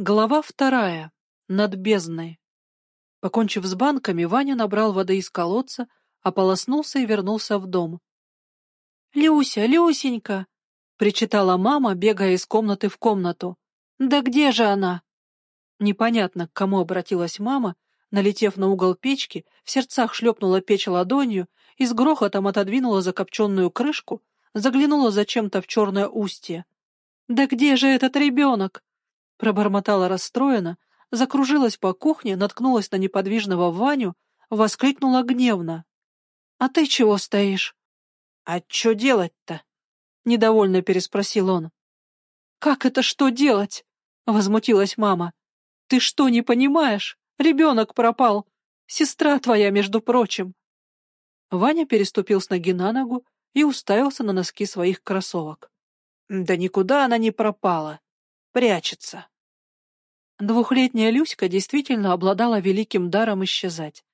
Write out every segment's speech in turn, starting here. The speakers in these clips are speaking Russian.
Глава вторая. Над бездной. Покончив с банками, Ваня набрал воды из колодца, ополоснулся и вернулся в дом. «Люся, Люсенька!» — причитала мама, бегая из комнаты в комнату. «Да где же она?» Непонятно, к кому обратилась мама, налетев на угол печки, в сердцах шлепнула печь ладонью и с грохотом отодвинула закопченную крышку, заглянула зачем-то в черное устье. «Да где же этот ребенок?» Пробормотала расстроенно, закружилась по кухне, наткнулась на неподвижного Ваню, воскликнула гневно. «А ты чего стоишь?» «А что делать-то?» — недовольно переспросил он. «Как это что делать?» — возмутилась мама. «Ты что, не понимаешь? Ребенок пропал. Сестра твоя, между прочим». Ваня переступил с ноги на ногу и уставился на носки своих кроссовок. «Да никуда она не пропала прячется. Двухлетняя Люська действительно обладала великим даром исчезать.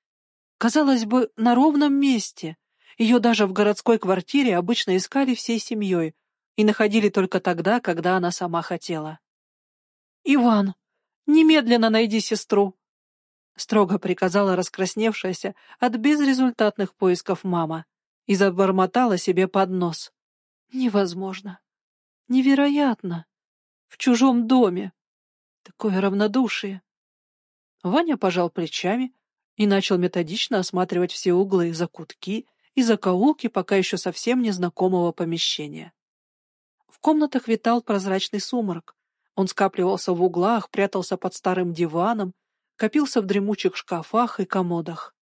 Казалось бы, на ровном месте. Ее даже в городской квартире обычно искали всей семьей и находили только тогда, когда она сама хотела. «Иван, немедленно найди сестру!» строго приказала раскрасневшаяся от безрезультатных поисков мама и забормотала себе под нос. «Невозможно! Невероятно! В чужом доме. Такое равнодушие. Ваня пожал плечами и начал методично осматривать все углы, закутки и закоулки пока еще совсем незнакомого помещения. В комнатах витал прозрачный сумрак. Он скапливался в углах, прятался под старым диваном, копился в дремучих шкафах и комодах.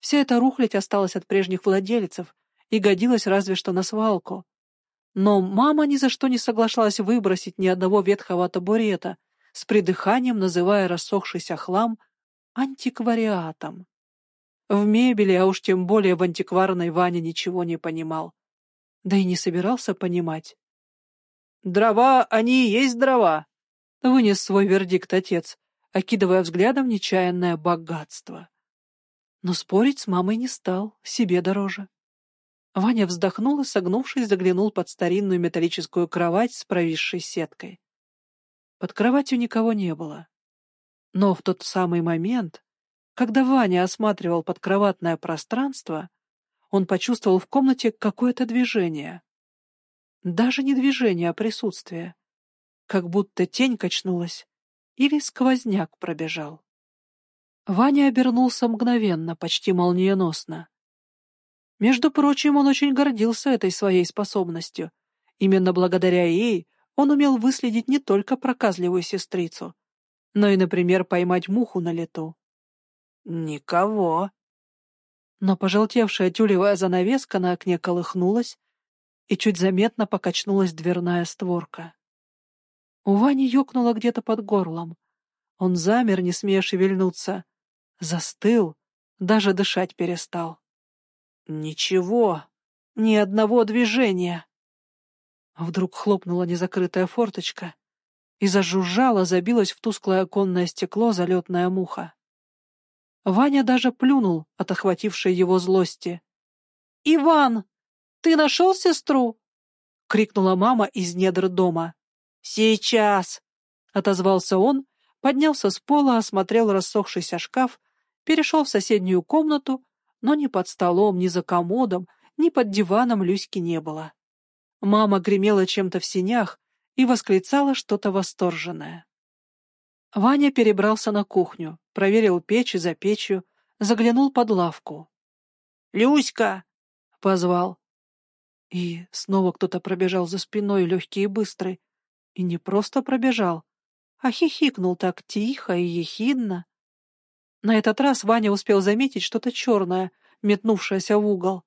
Вся эта рухлядь осталась от прежних владельцев и годилась разве что на свалку, но мама ни за что не соглашалась выбросить ни одного ветхого табурета, с придыханием называя рассохшийся хлам антиквариатом. В мебели, а уж тем более в антикварной Ваня ничего не понимал. Да и не собирался понимать. «Дрова, они и есть дрова!» — вынес свой вердикт отец, окидывая взглядом нечаянное богатство. Но спорить с мамой не стал, себе дороже. Ваня вздохнул и, согнувшись, заглянул под старинную металлическую кровать с провисшей сеткой. Под кроватью никого не было. Но в тот самый момент, когда Ваня осматривал подкроватное пространство, он почувствовал в комнате какое-то движение. Даже не движение, а присутствие. Как будто тень качнулась или сквозняк пробежал. Ваня обернулся мгновенно, почти молниеносно. Между прочим, он очень гордился этой своей способностью. Именно благодаря ей он умел выследить не только проказливую сестрицу, но и, например, поймать муху на лету. Никого. Но пожелтевшая тюлевая занавеска на окне колыхнулась, и чуть заметно покачнулась дверная створка. У Вани ёкнуло где-то под горлом. Он замер, не смея шевельнуться. Застыл, даже дышать перестал. Ничего, ни одного движения. Вдруг хлопнула незакрытая форточка и зажужжала, забилась в тусклое оконное стекло залетная муха. Ваня даже плюнул от охватившей его злости. «Иван, ты нашел сестру?» — крикнула мама из недр дома. «Сейчас!» — отозвался он, поднялся с пола, осмотрел рассохшийся шкаф, перешел в соседнюю комнату но ни под столом, ни за комодом, ни под диваном Люськи не было. Мама гремела чем-то в синях и восклицала что-то восторженное. Ваня перебрался на кухню, проверил печь и за печью, заглянул под лавку. «Люська!» — позвал. И снова кто-то пробежал за спиной, легкий и быстрый. И не просто пробежал, а хихикнул так тихо и ехидно. На этот раз Ваня успел заметить что-то черное, метнувшееся в угол.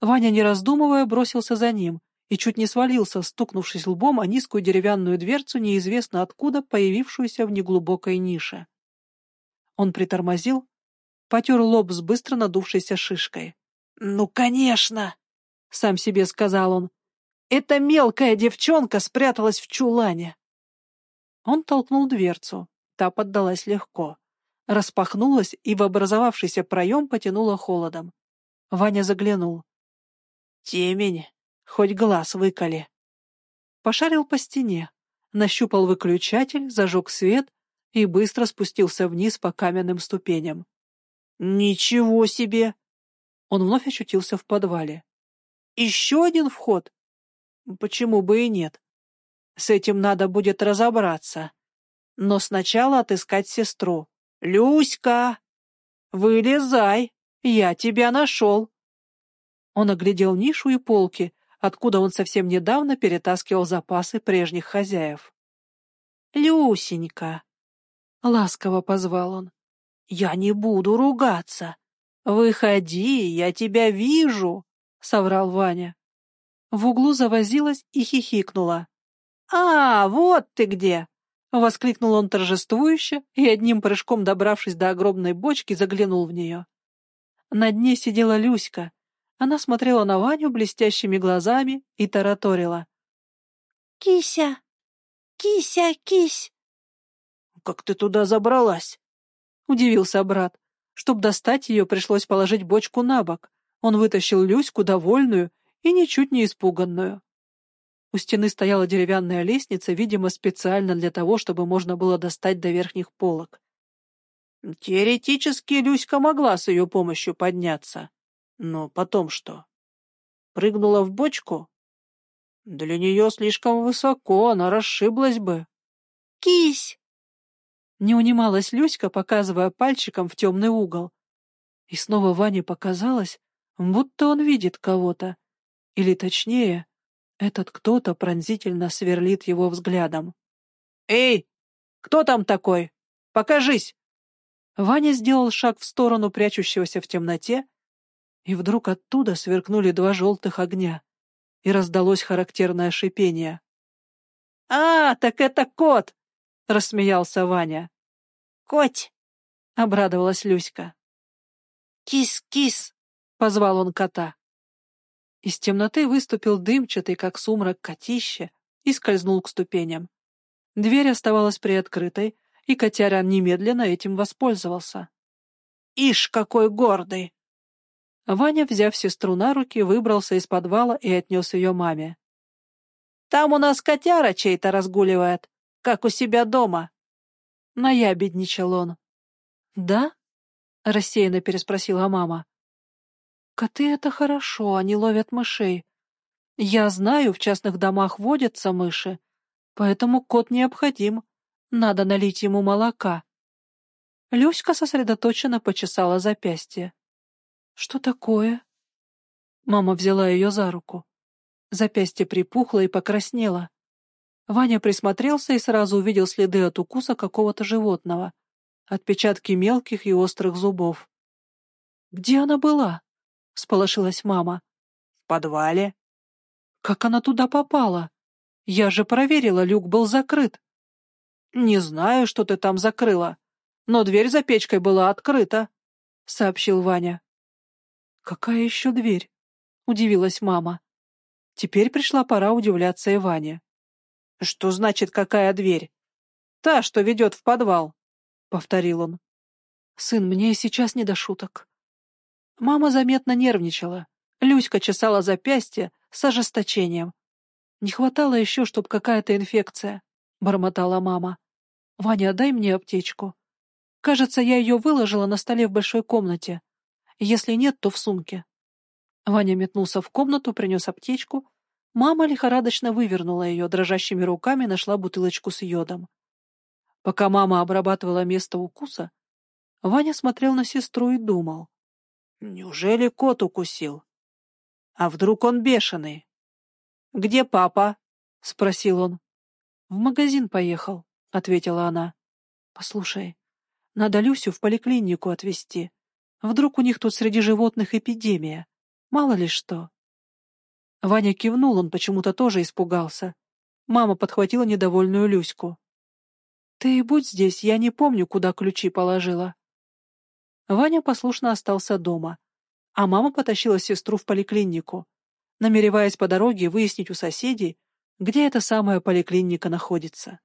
Ваня, не раздумывая, бросился за ним и чуть не свалился, стукнувшись лбом о низкую деревянную дверцу, неизвестно откуда появившуюся в неглубокой нише. Он притормозил, потер лоб с быстро надувшейся шишкой. «Ну, конечно!» — сам себе сказал он. «Эта мелкая девчонка спряталась в чулане!» Он толкнул дверцу, та поддалась легко распахнулась и в образовавшийся проем потянула холодом. Ваня заглянул. «Темень, хоть глаз выколи». Пошарил по стене, нащупал выключатель, зажег свет и быстро спустился вниз по каменным ступеням. «Ничего себе!» Он вновь очутился в подвале. «Еще один вход? Почему бы и нет? С этим надо будет разобраться. Но сначала отыскать сестру. Люська! Вылезай! Я тебя нашел!» Он оглядел нишу и полки, откуда он совсем недавно перетаскивал запасы прежних хозяев. «Люсенька!» — ласково позвал он. «Я не буду ругаться. Выходи, я тебя вижу!» — соврал Ваня. В углу завозилась и хихикнула. «А, вот ты где!» — воскликнул он торжествующе и, одним прыжком добравшись до огромной бочки, заглянул в нее. На дне сидела Люська. Она смотрела на Ваню блестящими глазами и тараторила. «Кися! Кися, кись!» «Как ты туда забралась?» — удивился брат. Чтоб достать ее, пришлось положить бочку на бок. Он вытащил Люську, довольную и ничуть не испуганную. У стены стояла деревянная лестница, видимо, специально для того, чтобы можно было достать до верхних полок. Теоретически Люська могла с ее помощью подняться. Но потом что? Прыгнула в бочку? Для нее слишком высоко, она расшиблась бы. «Кись!» Не унималась Люська, показывая пальчиком в темный угол. И снова Ване показалось, будто он видит кого-то. Или точнее, этот кто-то пронзительно сверлит его взглядом. «Эй, кто там такой? Покажись!» Ваня сделал шаг в сторону прячущегося в темноте, и вдруг оттуда сверкнули два желтых огня, и раздалось характерное шипение. «А, так это кот!» — рассмеялся Ваня. «Коть!» — обрадовалась Люська. «Кис-кис!» — позвал он кота. Из темноты выступил дымчатый, как сумрак, котище и скользнул к ступеням. Дверь оставалась приоткрытой, и котяра немедленно этим воспользовался. «Ишь, какой гордый!» Ваня, взяв сестру на руки, выбрался из подвала и отнес ее маме. «Там у нас котяра чей-то разгуливает, как у себя дома». Наябедничал он. «Да?» — рассеянно переспросила мама. «Коты — это хорошо, они ловят мышей. Я знаю, в частных домах водятся мыши, поэтому кот необходим. Надо налить ему молока». Люська сосредоточенно почесала запястье. «Что такое?» Мама взяла ее за руку. Запястье припухло и покраснело. Ваня присмотрелся и сразу увидел следы от укуса какого-то животного, отпечатки мелких и острых зубов. «Где она была?» — всполошилась мама. «В подвале». «Как она туда попала? Я же проверила, люк был закрыт». «Не знаю, что ты там закрыла, но дверь за печкой была открыта», — сообщил Ваня. «Какая еще дверь?» — удивилась мама. Теперь пришла пора удивляться и Ване. «Что значит, какая дверь?» «Та, что ведет в подвал», — повторил он. «Сын, мне сейчас не до шуток». Мама заметно нервничала. Люська чесала запястье с ожесточением. «Не хватало еще, чтоб какая-то инфекция», — бормотала мама. «Ваня, дай мне аптечку. Кажется, я ее выложила на столе в большой комнате. Если нет, то в сумке. Ваня метнулся в комнату, принес аптечку. Мама лихорадочно вывернула ее, дрожащими руками нашла бутылочку с йодом. Пока мама обрабатывала место укуса, Ваня смотрел на сестру и думал. «Неужели кот укусил? А вдруг он бешеный?» «Где папа?» — спросил он. «В магазин поехал», — ответила она. «Послушай, надо Люсю в поликлинику отвезти. Вдруг у них тут среди животных эпидемия. Мало ли что. Ваня кивнул, он почему-то тоже испугался. Мама подхватила недовольную Люську. «Ты будь здесь, я не помню, куда ключи положила». Ваня послушно остался дома, а мама потащила сестру в поликлинику, намереваясь по дороге выяснить у соседей, где эта самая поликлиника находится.